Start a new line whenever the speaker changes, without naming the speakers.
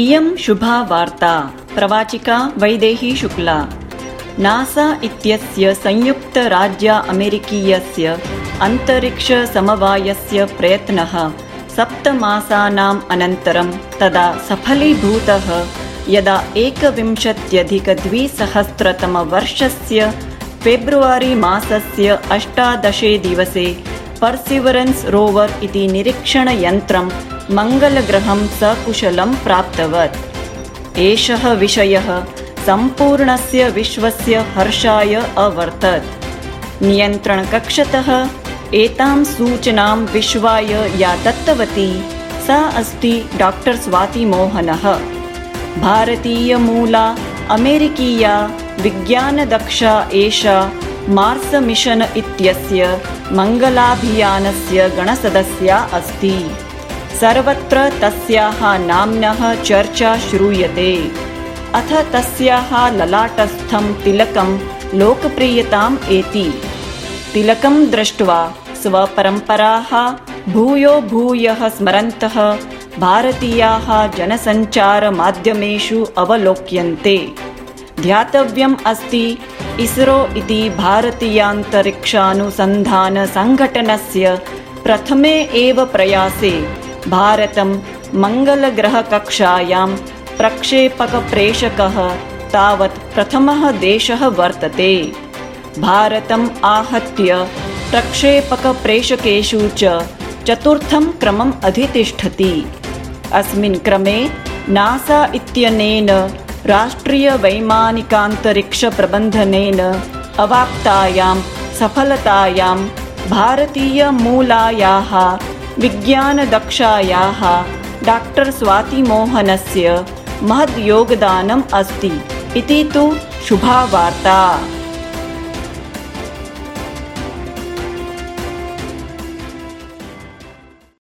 इयं शुभा वार्ता प्रवाचिका वैदेही शुक्ला। नासा इत्यस्य संयुक्तराज्या अमेरिकीयस्य अन्तरिक्षसमवायस्य प्रयत्नः सप्तमासानाम् अनन्तरं तदा सफलीभूतः यदा एकविंशत्यधिकद्विसहस्रतमवर्षस्य फेब्रुवरी मासस्य अष्टादशे दिवसे पर्सिवरेन्स् रोवर् इति निरीक्षणयन्त्रं मङ्गलग्रहं सकुशलं प्राप्तवत्। एषः विषयः सम्पूर्णस्य विश्वस्य हर्षाय अवर्तत्। नियन्त्रणकक्षतः एतां सूचनां विश्वाय या दत्तवती सा अस्ति डाक्टर् स्वातिमोहनः। भारतीयमूला अमेरिकीया विज्ञानदक्षा एषा मार्स् मिशन् इत्यस्य मङ्गलाभियानस्य गणसदस्या अस्ति सर्वत्र तस्याः नाम्नः चर्चा श्रूयते। अथ तस्याः ललाटस्थं तिलकं लोकप्रियताम् एति। तिलकं दृष्ट्वा स्वपरम्पराः भूयो भूयः स्मरन्तः भारतीयाः जनसञ्चारमाध्यमेषु अवलोक्यन्ते। ध्यातव्यम् अस्ति इस्रो इति भारतीयान्तरिक्षानुसन्धानसङ्घटनस्य प्रथमे एव प्रयासे भारतं मङ्गलग्रहकक्षायां प्रक्षेपकप्रेषकः तावत् प्रथमः देशः वर्तते। भारतम् आहत्य प्रक्षेपकप्रेषकेषु च चतुर्थं क्रमम् अधितिष्ठति। अस्मिन् क्रमे नासा इत्यनेन राष्ट्रियवैमानिकान्तरिक्षप्रबन्धनेन अवाप्तायां सफलतायां भारतीयमूलायाः विज्ञानदक्षायाः डाक्टर् स्वातिमोहनस्य महद्योगदानम् अस्ति। इति तु शुभा वार्ता